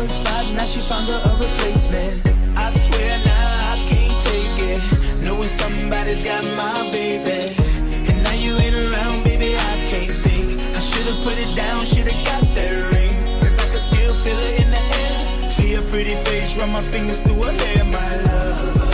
one spot, now she found her a replacement. I swear now I can't take it. Knowing somebody's got my baby. And now you ain't around, baby, I can't think. I should've put it down, should've got that ring. Cause I can still feel it in the air. See her pretty face, run my fingers through her hair, my love,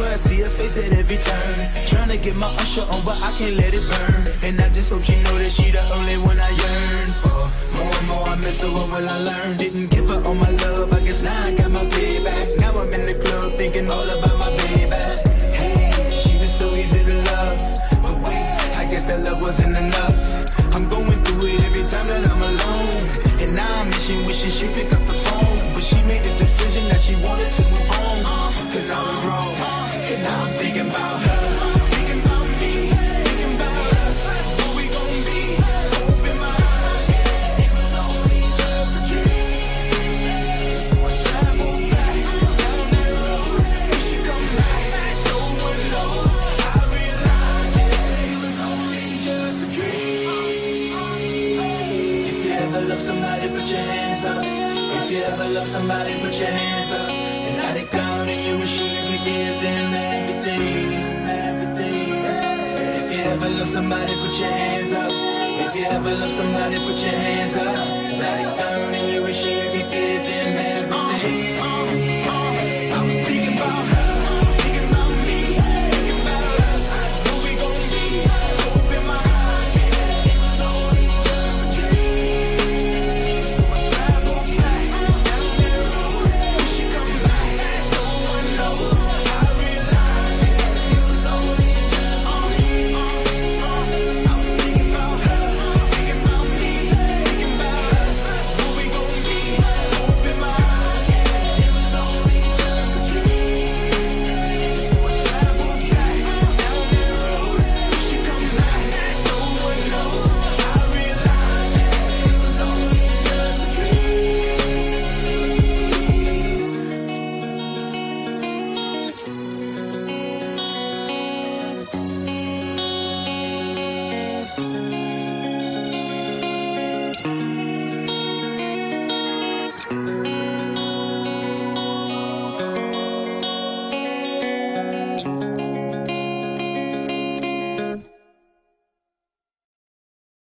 swear I see her face at every turn. Trying to get my usher on, but I can't let it burn. And I just hope she know that she the only one I yearn for. More and more I miss her, what will I learn? Didn't give her all my love, I guess now I got my payback. Now I'm in the club thinking all about somebody, put your hands up. And now they gone and you wish you somebody, put your hands up. If you ever love somebody, put your hands up. Like burning, you wish you could give them everything.